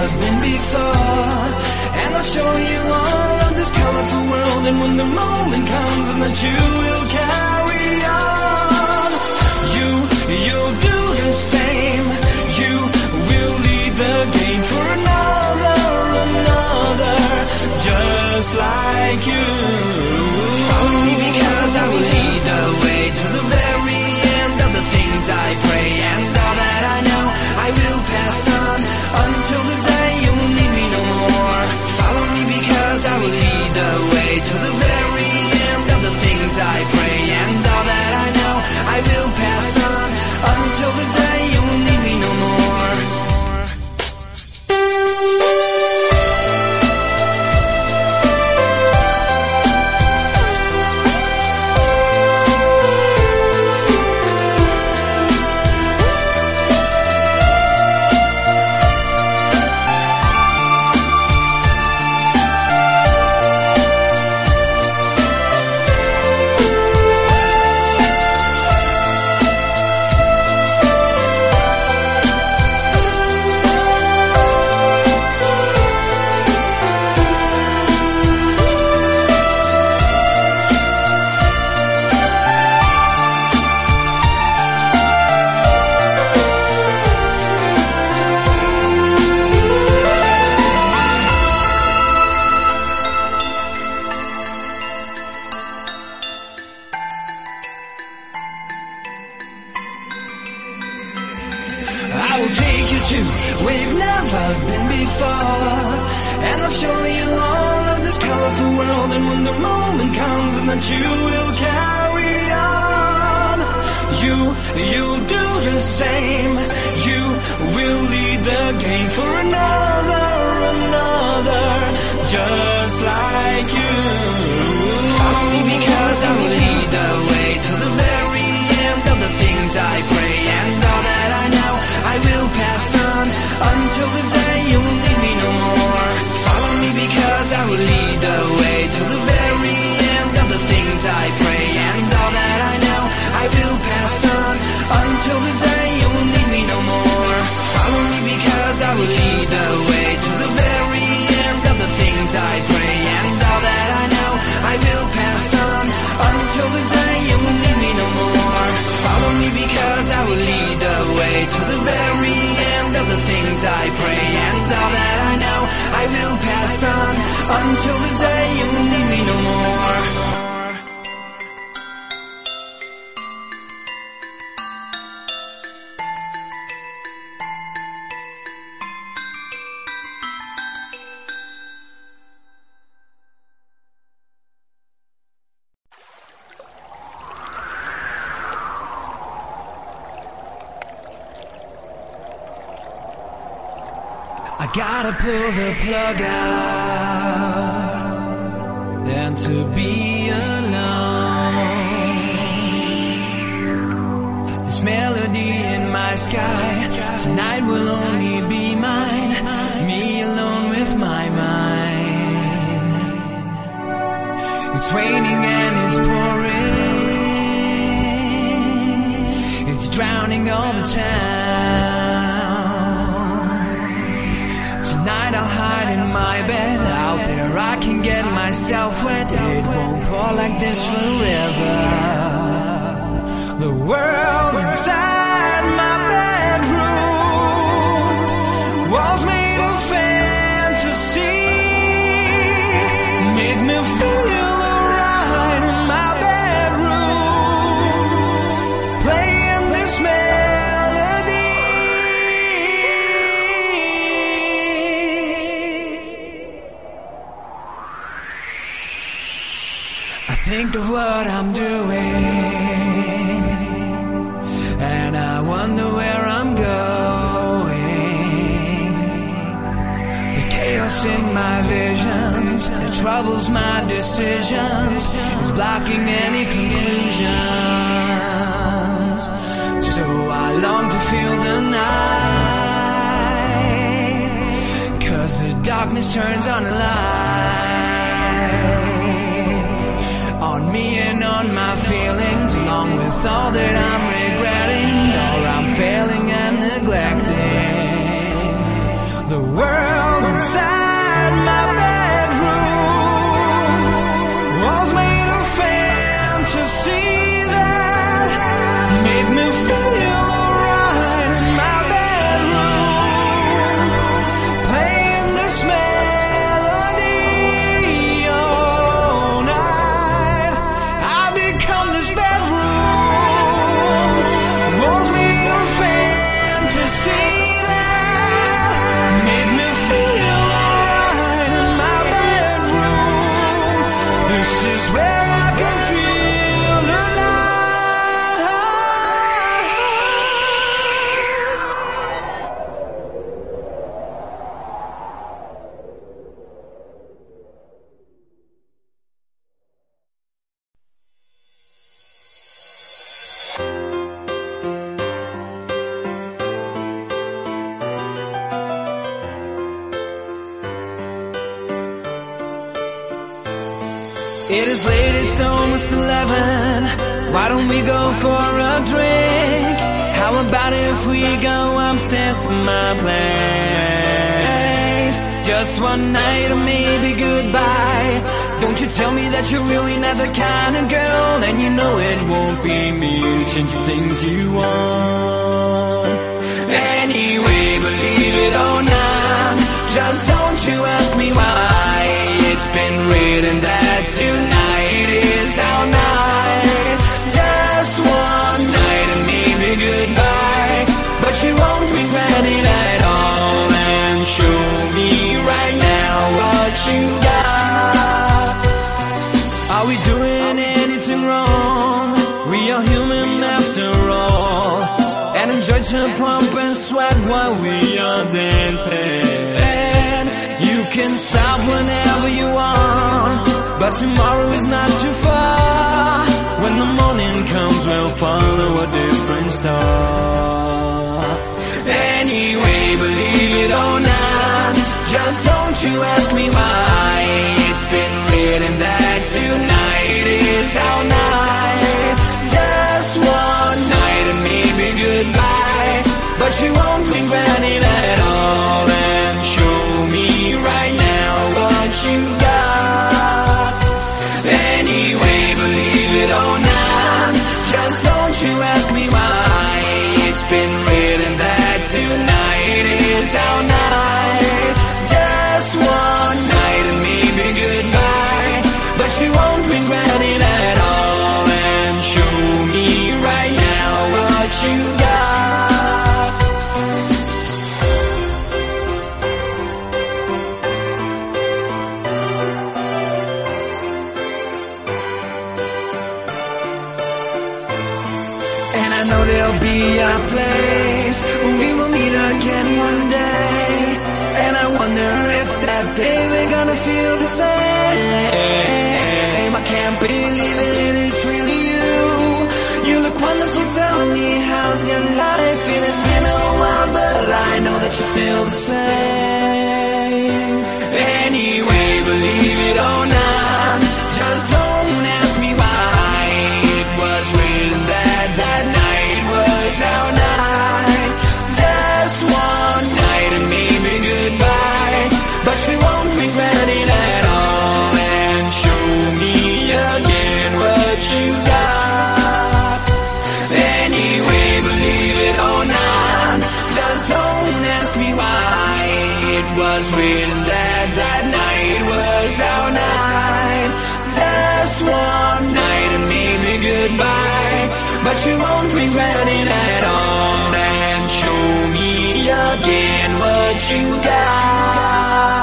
have been before. And I'll show you all of this colorful world And when the moment comes and that you will carry on. You, you'll do the same. You will lead the game for another, another Just like you. Follow me because I will lead the way To the very end of the things I pray and to the very end of the things I pray And all that I know I will pass on Until the day you leave me no To pull the plug out and to be alone. This melody in my sky tonight will only be mine, me alone with my mind. It's raining and it's pouring, it's drowning all the time. where I can get myself wet. It won't pour like this forever. troubles my decisions, is blocking any conclusions. So I long to feel the night, cause the darkness turns on a light. On me and on my feelings, along with all that I'm regretting, all I'm failing and neglecting. The world inside my face. times. Don't you ask me why. It's been written that. tomorrow is not too far. When the morning comes, we'll follow a different star. Anyway, believe it or not, just don't you ask me why. It's been written that tonight is our night. Just one night and maybe goodbye, but you won't be running it. goodbye, but you won't be running at all. And show me again what you got.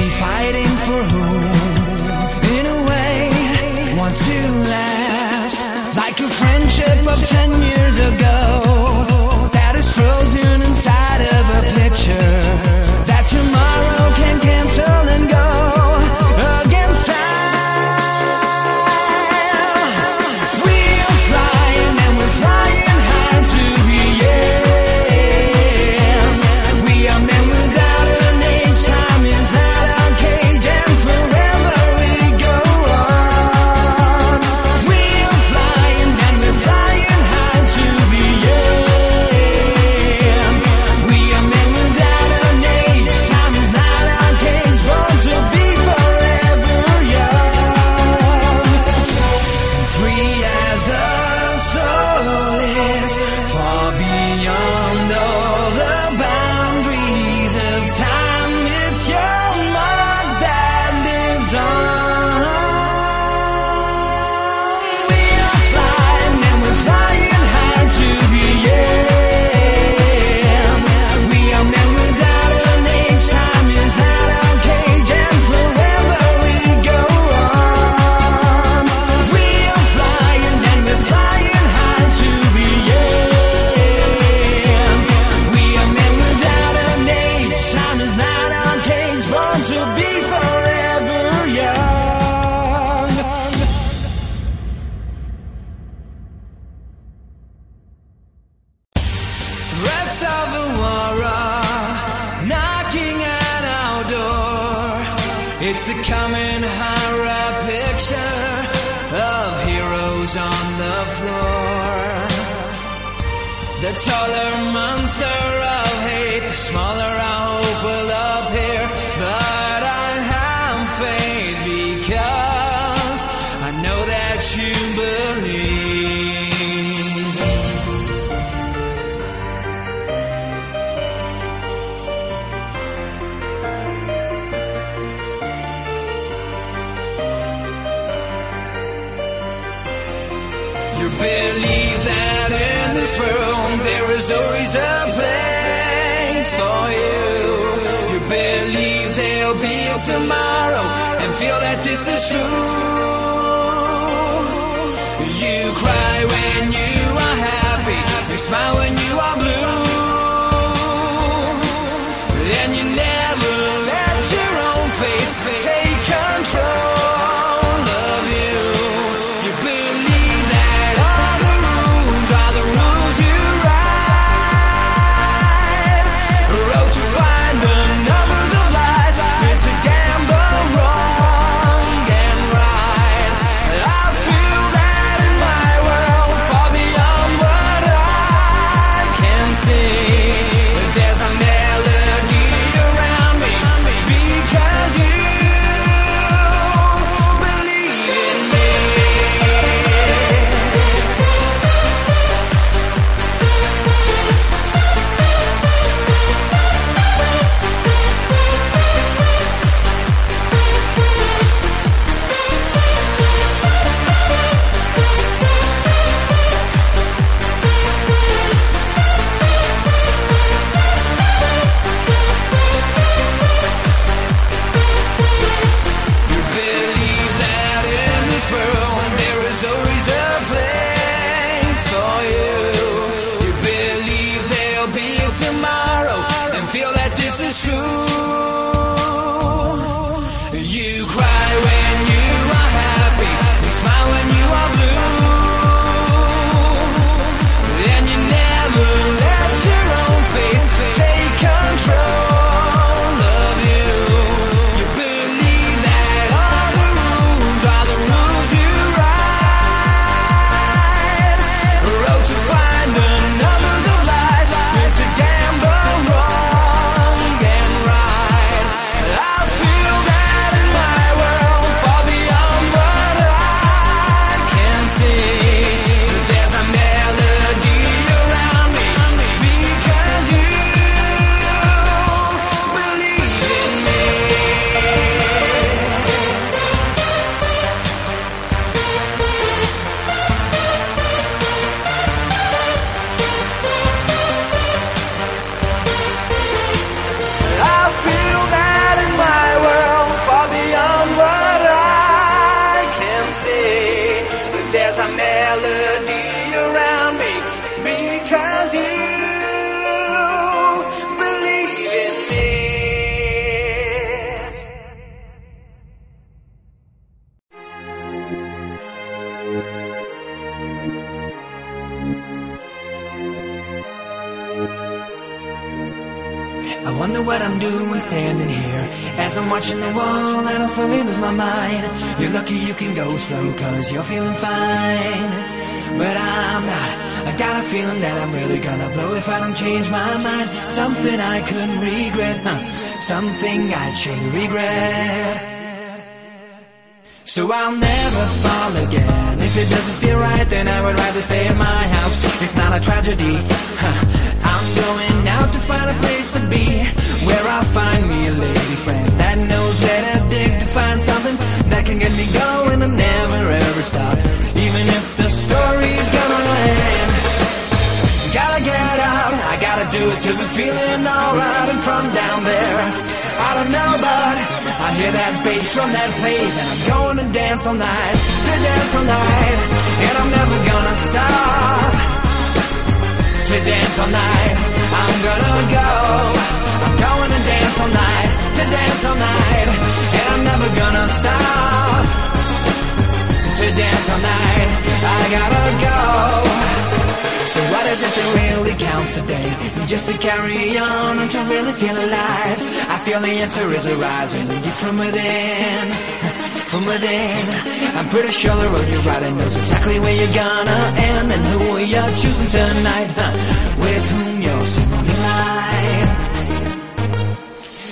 she fighting for who? In a way, wants to last. Like a friendship of ten years. You cry when you are happy. You smile when you are blue. in my I'm standing here As I'm watching the wall and I slowly lose my mind You're lucky you can go slow cause you're feeling fine But I'm not I got a feeling that I'm really gonna blow if I don't change my mind Something I couldn't regret huh? Something I should regret so I'll never fall again. If it doesn't feel right, then I would rather stay at my house. It's not a tragedy. Huh. Going out to find a place to be where I'll find me a lady friend that knows where to dig to find something that can get me going and never ever stop. Even if the story's gonna end. Gotta get out, I gotta do it till we're feeling alright. And from down there, I don't know, but I hear that bass from that place, and I'm going to dance all night, to dance all night, and I'm never gonna stop. To dance all night, I'm gonna go. I'm going to dance all night, to dance all night, and I'm never gonna stop. To dance all night, I gotta go. So what is it that really counts today? Just to carry on and to really feel alive. I feel the answer is arising deep from within. From within, I'm pretty sure the road you're riding knows exactly where you're gonna end and who you're choosing tonight. Huh? With whom you're singing life.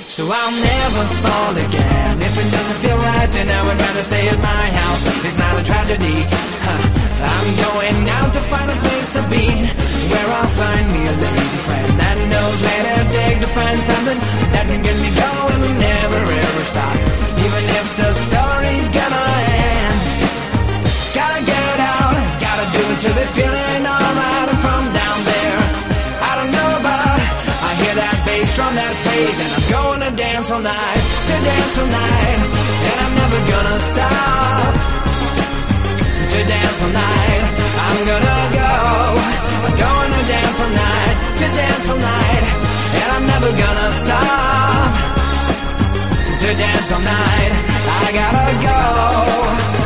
So I'll never fall again. If it doesn't feel right, then I would rather stay at my house. It's not a tragedy. Huh. I'm going out to find a place to be where I'll find me a lady friend that knows where to dig to find something that can get me going and never ever stop. Even if the story's gonna end. Gotta get out, gotta do it till they're feeling alright. And from down there, I don't know about. I hear that bass drum that plays, and I'm going to dance all night, to dance all night, and I'm never gonna stop. To dance all night, I'm gonna go. I'm to dance all night, to dance all night, and I'm never gonna stop. To dance all night, I gotta go.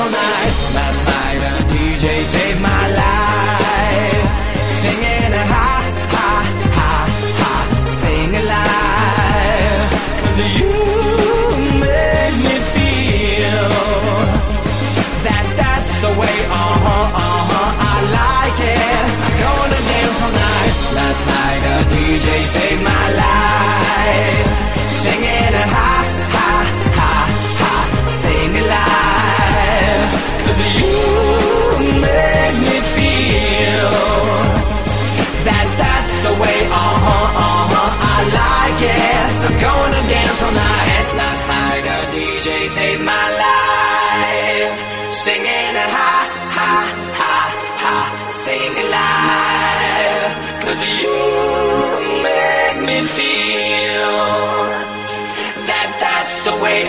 All night. Last night a DJ saved my life, singing a ha ha ha ha, staying alive. You make me feel that that's the way, uh-huh, uh-huh, I like it. I'm gonna dance all night. Last night a DJ saved my life,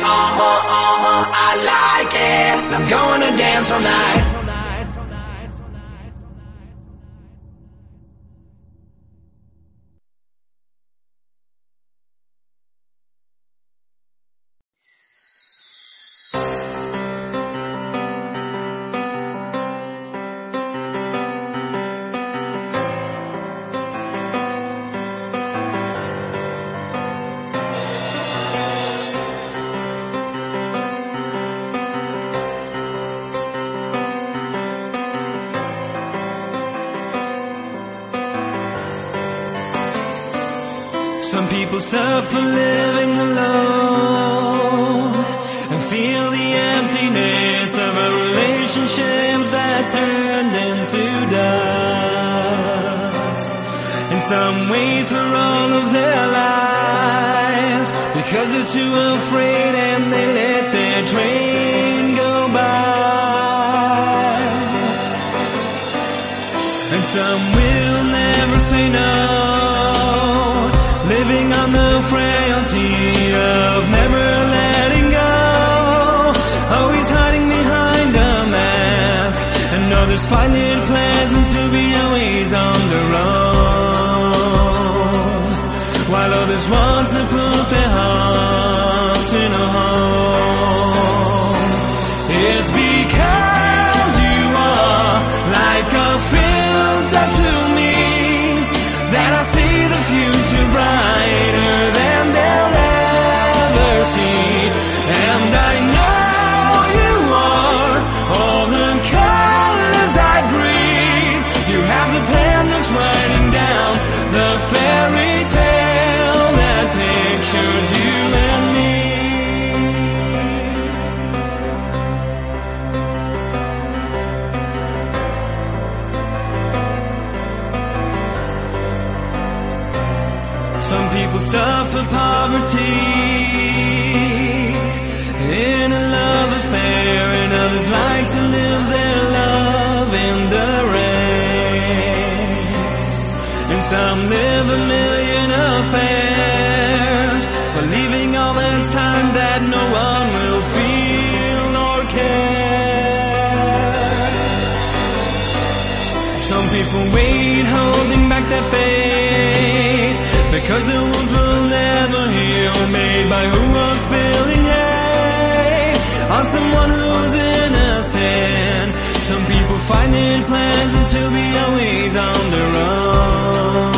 uh-huh, uh-huh, I like it. I'm gonna dance all night. Afraid and they let their train go by. And some will never say no living on the frailty of never letting go. Always hiding behind a mask, and others find poverty in a love affair, and others like to live their love in the rain. And some live a million affairs, believing all the time that no one will feel or care. Some people wait, holding back their faith, because the made by was spilling hate on someone who's innocent. Some people find it pleasant to be always on their own,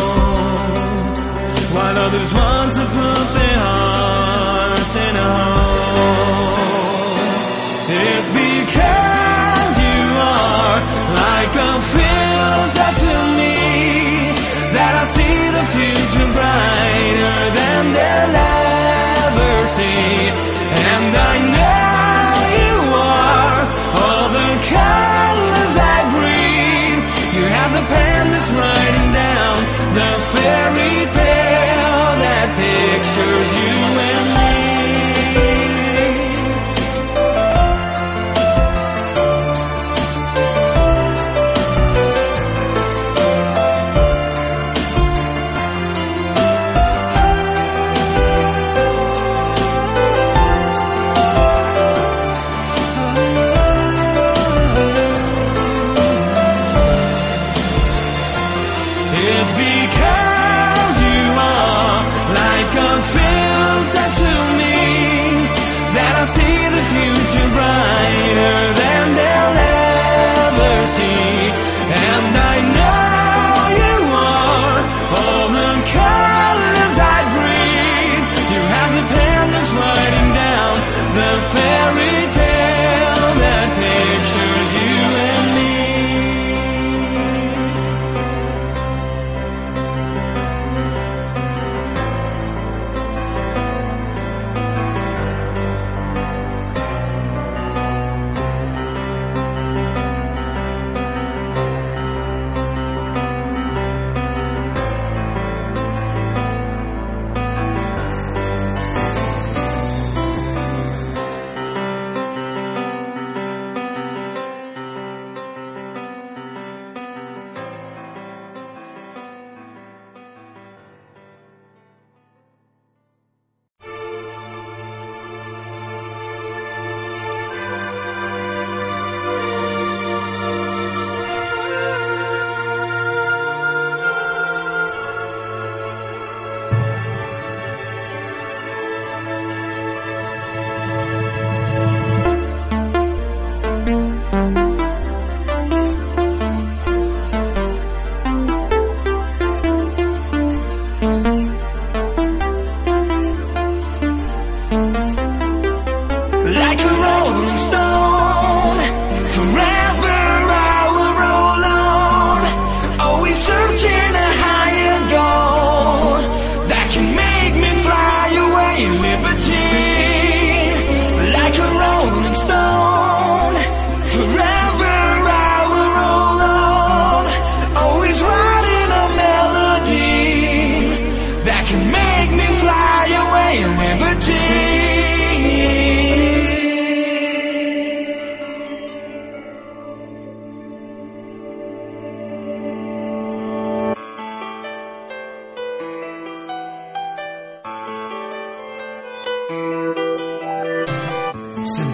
while others want to put their hearts in a home. It's because you are like a filter to me that I see the future brighter than they'll ever see.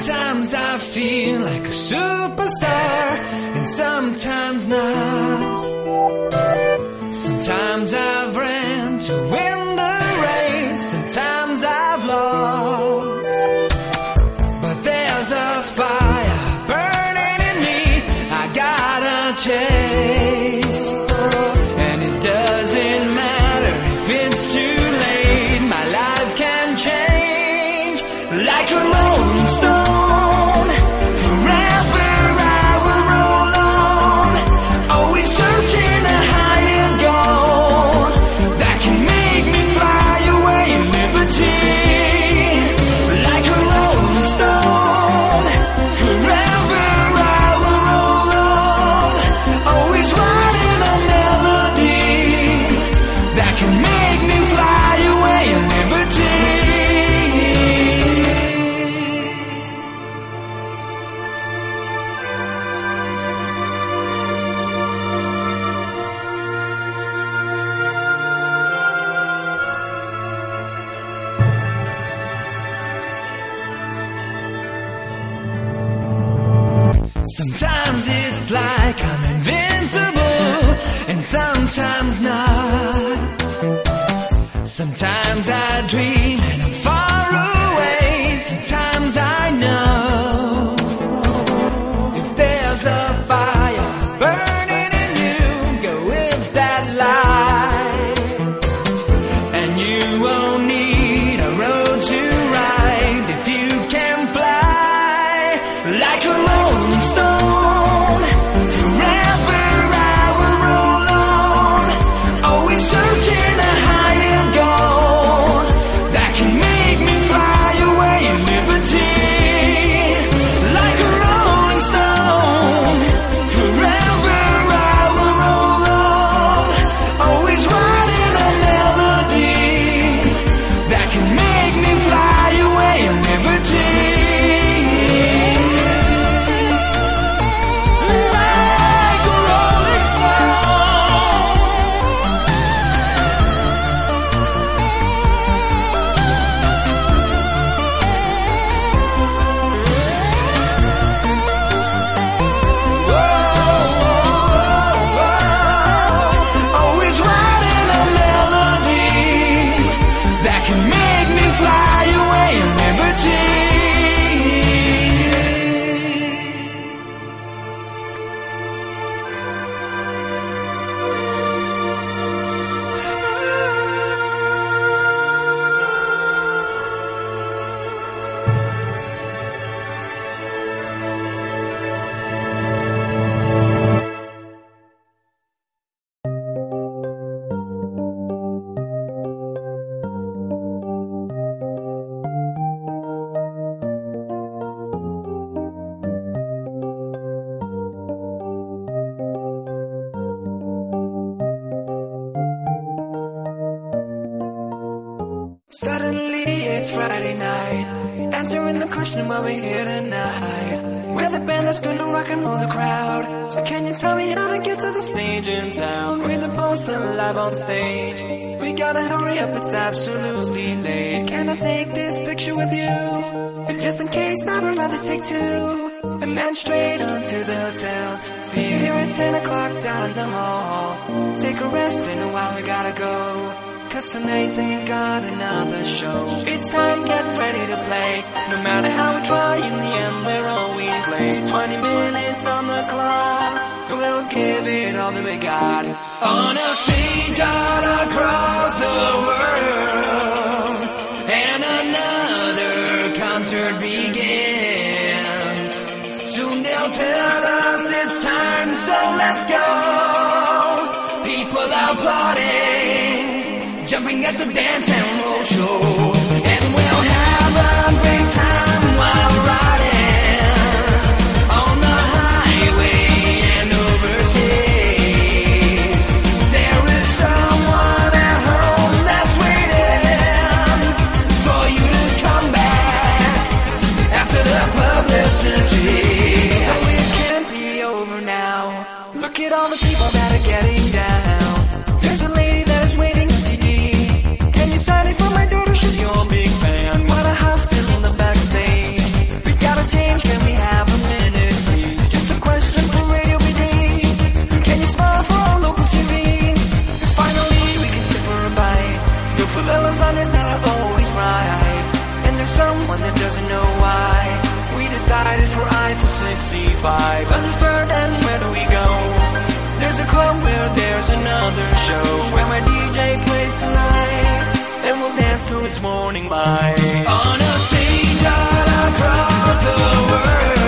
Sometimes I feel like a superstar, and sometimes not. Sometimes I've ran to win the race, sometimes I've lost. But there's a fire burning in me, I gotta chase. Sometimes it's like I'm invincible, and sometimes not. Sometimes I dream question we're here tonight. We're the band that's gonna rock and roll the crowd. So can you tell me how to get to the stage in town? We're the poster live on stage. We gotta hurry up, it's absolutely late. Can I take this picture with you? And just in case, I'd rather take two. And then straight on to the hotel. See you here at 10 o'clock down in the hall. Take a rest in a while, we gotta go. Cause tonight they got another show. It's time, get ready to play. No matter how we try, in the end we're always late. 20 minutes on the clock. We'll give it all that we got. On a stage out across the world And another concert begins. Soon they'll tell us it's time, so let's go. People applauding at the dance and we'll show. And we'll have a great time. Fellas on this that are always right And there's someone that doesn't know why. We decided for Eiffel 65 Uncertain and where do we go? There's a club where there's another show. Where my DJ plays tonight. And we'll dance till it's morning light On a stage all across the world.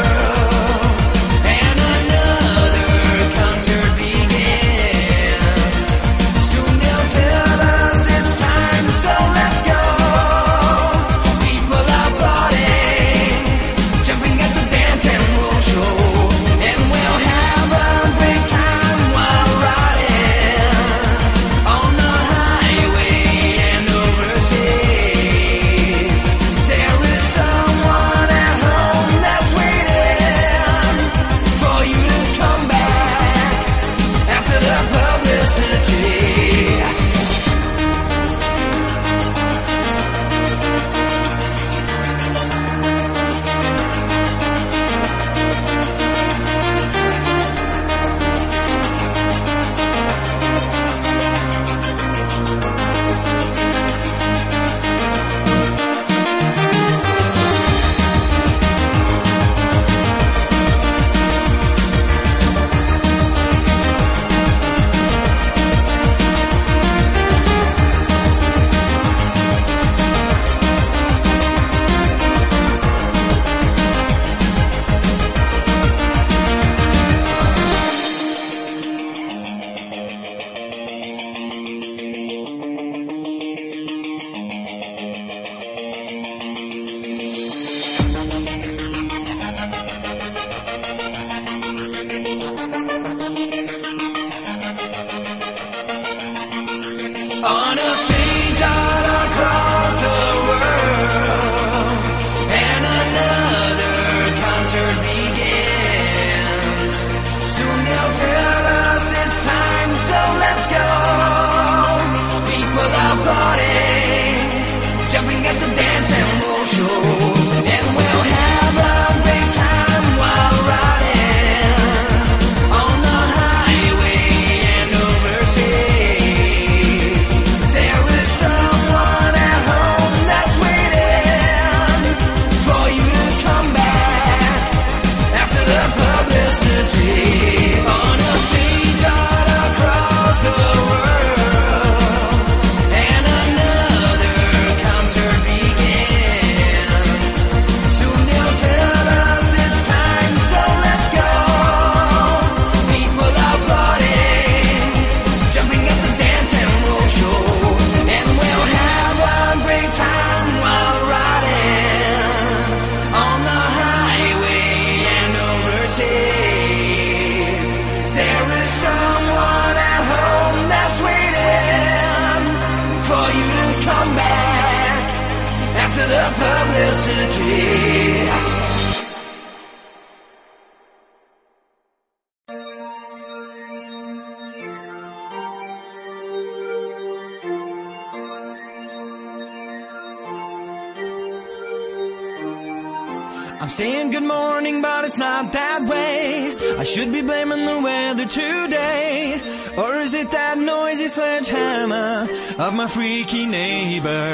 that way? I should be blaming the weather today. Or is it that noisy sledgehammer of my freaky neighbor?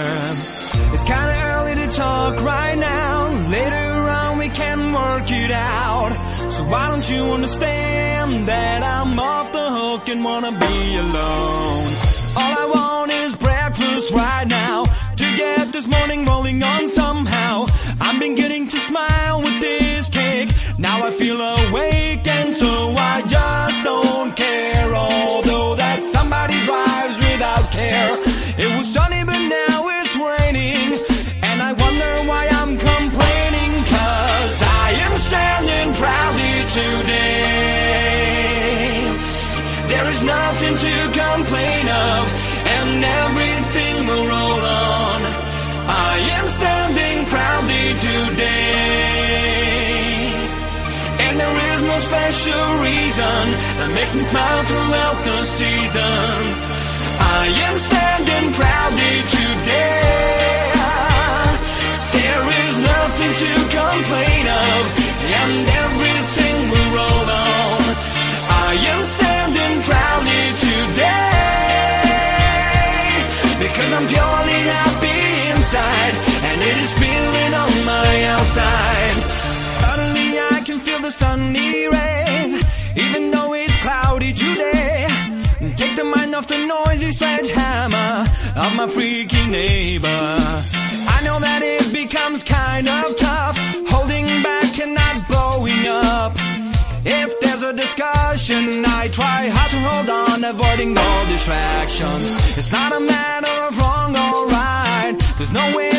It's kinda early to talk right now. Later on we can work it out. So why don't you understand that I'm off the hook and wanna be alone? All I want is breakfast right now to get this morning rolling on somehow. I'm beginning to smile with this cake. Now I feel awake and so I just don't care. Although that somebody drives without care. It was sunny but now it's raining. And I wonder why I'm complaining. Cause I am standing proudly today. There is nothing to complain of, special reason that makes me smile throughout the seasons. I am standing proudly today. There is nothing to complain of, and everything will roll on. I am standing proudly today because I'm purely happy inside, and it is feeling on my outside. Suddenly I can feel the sunny rays, even though it's cloudy today. Take the mind off the noisy sledgehammer of my freaky neighbor. I know that it becomes kind of tough, holding back and not blowing up. If there's a discussion, I try hard to hold on, avoiding all distractions. It's not a matter of wrong or right. There's no winner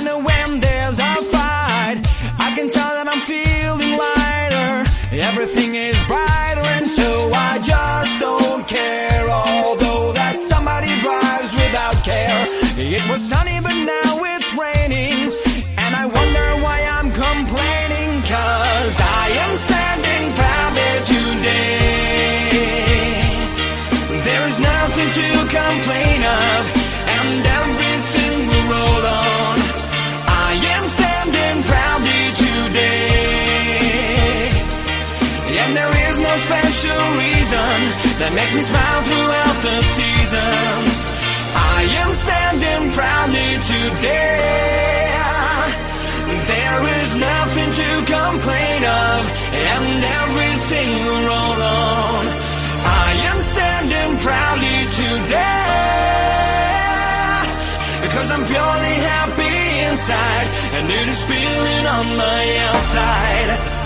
tell that I'm feeling lighter. Everything is brighter, and so I just don't care. Although that somebody drives without care. It was sunny, but now it's raining. And I wonder why I'm complaining. Cause I am standing proudly today. There is nothing to complain special reason that makes me smile throughout the seasons. I am standing proudly today. There is nothing to complain of, and everything will roll on. I am standing proudly today because I'm purely happy inside, and it is feeling on my outside.